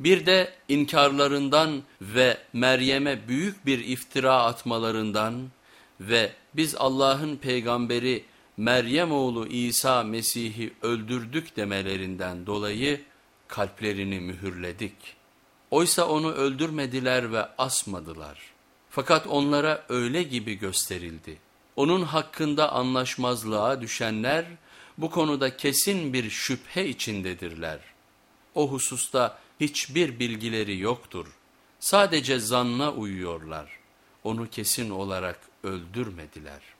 Bir de inkarlarından ve Meryem'e büyük bir iftira atmalarından ve biz Allah'ın peygamberi Meryem oğlu İsa Mesih'i öldürdük demelerinden dolayı kalplerini mühürledik. Oysa onu öldürmediler ve asmadılar. Fakat onlara öyle gibi gösterildi. Onun hakkında anlaşmazlığa düşenler bu konuda kesin bir şüphe içindedirler. O hususta hiçbir bilgileri yoktur. Sadece zanna uyuyorlar. Onu kesin olarak öldürmediler.''